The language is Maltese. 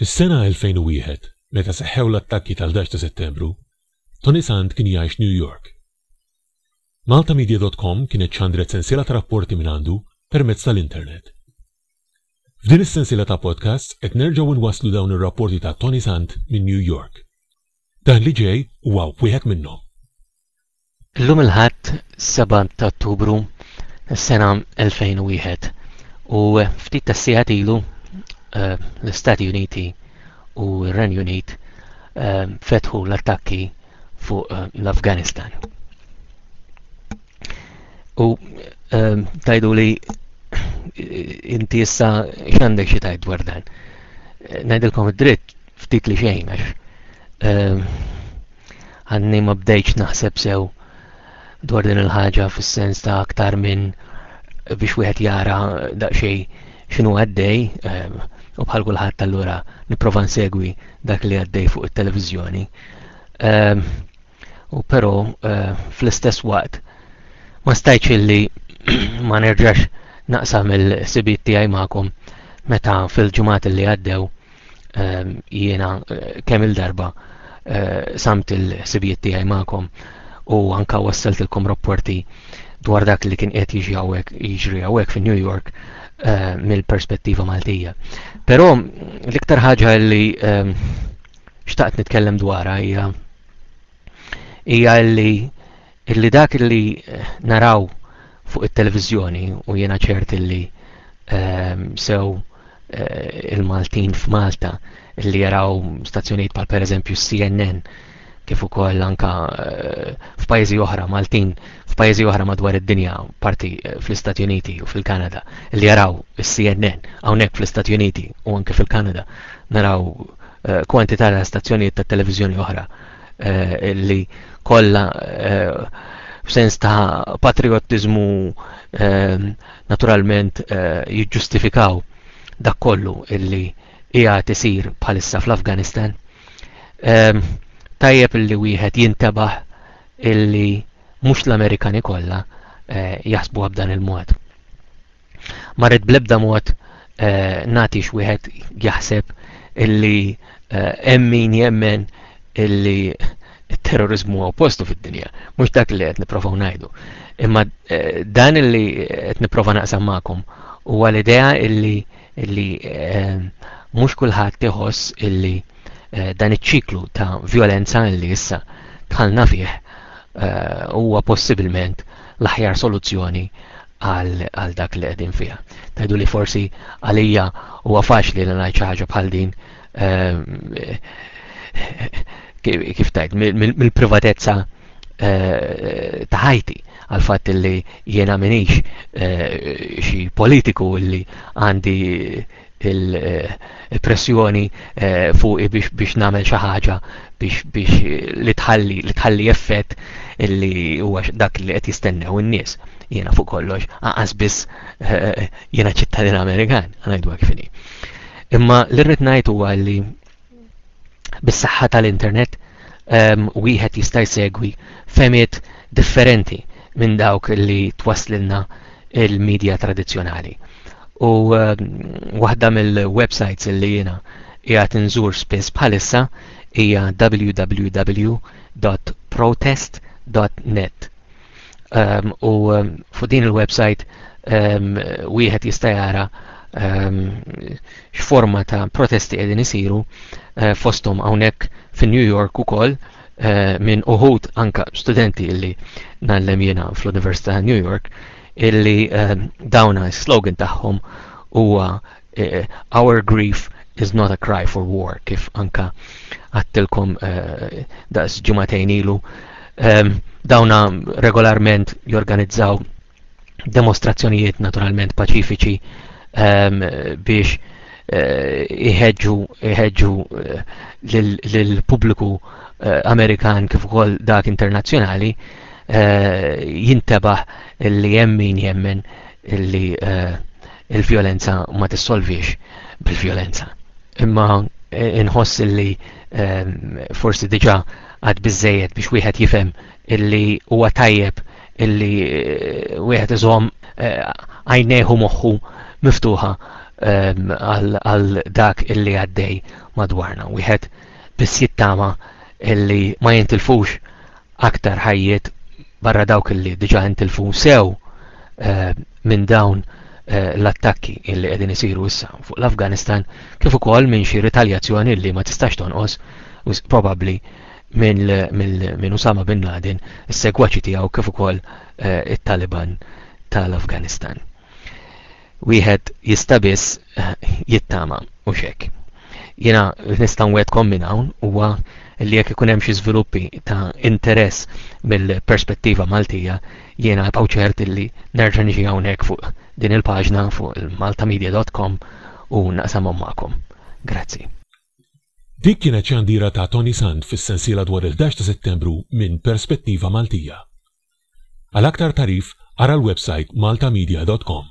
Fis-sena 2001, meta seħħew l-attakki tal-11 ta' Settembru, Tony Sant kien jgħix New York. Maltamedia dot com kienet xandret sensiela ta' rapporti mingħandu permezz tal-internet. F'din is-sensiela ta' podcasts qed nerġgħu nwasslu dawn ir-rapporti ta' Tony Sant minn New York. Dan li ġej huwa wieħed minnhom. Illum il-Ħadd 7 ta' Ottubru sena 2001 u ftit ta' sigħat ilu eh, l-Istati Uniti u r-Renju Unit eh, fetħu l-attakki fuq eh, l-Afganistan. U tajdu li inti issa x'għandek xi tajt dwar dan. Ngħidilkom id-dritt ftit li xejn għax Għadni ma bdejtx naħseb sew dwar din il-ħaġa fis-sens ta' aktar minn biex wieħed jara daqsxejn x'inhu għaddej ehm, u bħal kulħadd allura nipprova nsegwi dak li għaddej fuq it-televiżjoni. Ehm, u però eh, fl-istess waqt ma stajċ illi ma nerġax naqsam il-sibiet tiegħi magħkom meta fil-ġimgħat li għaddew ehm, jiena eh, kemm il-darba eh, samt il-ħsibijiet tiegħi magħkom u anka wasseltilkom rapporti dwar dak li kien qed jiġi hawnhekk jiġri hawnhekk fi New York eh, mill-perspettiva Maltija. Però l-iktar ħaġa li ehm, xtaqt nitkellem dwarha hija hija li illi dak li eh, naraw fuq it-televiżjoni u jiena ċert illi ehm, sew eh, il-Maltin f'Malta illi jaraw stazzjonijiet bħal pereżempju CNN kif ukoll anka eh, f'pajjiżi oħra Maltin, f'pajjiżi oħra madwar id-dinja, parti fl-Istati Uniti u fil-Kanada, li jaraw is-CNN hawnhekk fl-Istati Uniti u anke fil-Kanada naraw kwantità ta' stazzjonijiet ta' televiżjoni oħra eh, li kollha eh, f'sens ta' patriottiżmu eh, naturalment eh, jiġġustifikaw dak kollu illi qiegħed isir bħalissa fl-Afganistan. Ehm, tajjeb illi wieħed jintebaħ illi mhux l-Amerikani kollha eh, jaħsbuha b'dan il-mod. Ma rrid bl-ebda mod eh, nagħti wieħed jaħseb illi eh, hemm min jemmen illi terrorizmu huwa postu fid-dinja. Mhux dak li qed nipprovaw ngħidu. Imma eh, dan illi qed nipprova naqsam magħkom huwa l-idea illi illi mhux kulħadd iħoss illi dan iċ-ċiklu ta' violenza illi issa tħallna fih huwa possibilment l-aħjar soluzzjoni għal dak li qegħdin fiha. Tajdu li forsi għalija huwa faċli li ngħid xi ħaġa bħal din ehm, kif tajt mill-privatezza eh, ta' ħajti għal fatt li jiena minix eh, xi politiku li għandi il-pressjoni fuqi biex nagħmel xi ħaġa biex li tħalli li tħalli effett illi huwa dak li qed jistennew in-nies. Jiena fuq kollox aqas biss jiena ċittadin Amerikan, ngħidu hekk fini. Imma li rrid ngħid huwa li bis-saħħa tal-internet ehm, wieħed jista' jsegwi femiet differenti minn dawk li twaslilna il-medja tradizzjonali. U ehm, waħda mill-websites li jiena qiegħed inżur spiss bħalissa hija www.protest.net. um, u um, fuq din il-website um, wieħed jista' jara um, x'forma ta' protesti qegħdin isiru uh, fosthom hawnhekk fin New York ukoll uh, minn uħud anka studenti illi nallem jiena fl-Università New York illi um, dawna s-slogan tagħhom huwa Our grief is not a cry for war, kif anka għattilkom eh, daqs ġimatejn ilu. Ehm, dawna regolarment jorganizzaw demostrazzjonijiet naturalment paċifiċi ehm, biex eh, iħedġu iħedġu eh, lill-pubbliku Amerikan kif ukoll dak internazzjonali jintebaħ li jemmin jemmen li il-vjolenza ma tissolvix bil-vjolenza. Imma eh, inħoss illi ehm, forsi diġà għad biżejjed biex wieħed jifhem illi huwa tajjeb illi eh, wieħed iżomm eh, għajneħu moħħu miftuħa ehm, għal dak illi għaddej madwarna. Wieħed biss jittama illi ma jintilfux aktar ħajjiet barra dawk li diġà intilfu sew eh, minn dawn eh, l-attakki li qegħdin isiru issa fuq l-Afganistan kif ukoll minn xi ritaljazzjoni li ma tistax tonqos probabbli minn Usama bin Laden, is-segwaċi tiegħu kif ukoll eh, it-Taliban tal-Afganistan. Wieħed jista' biss jittama, mhux hekk. Jiena nista' nwedkom minn hawn huwa li jekk ikun hemm xi żviluppi ta' interess mill-perspettiva Maltija, jiena għaw ċert li nerġa' niġi hawnhekk fuq din il-paġna fuq il-maltamedia.com u naqsamhom magħkom. Grazzi. Dik kienet xandira ta' Tony Sant fis-sensiela dwar il-11 ta' Settembru minn Perspettiva Maltija. Għal aktar tagħrif ara l-websajt maltamedia dot com.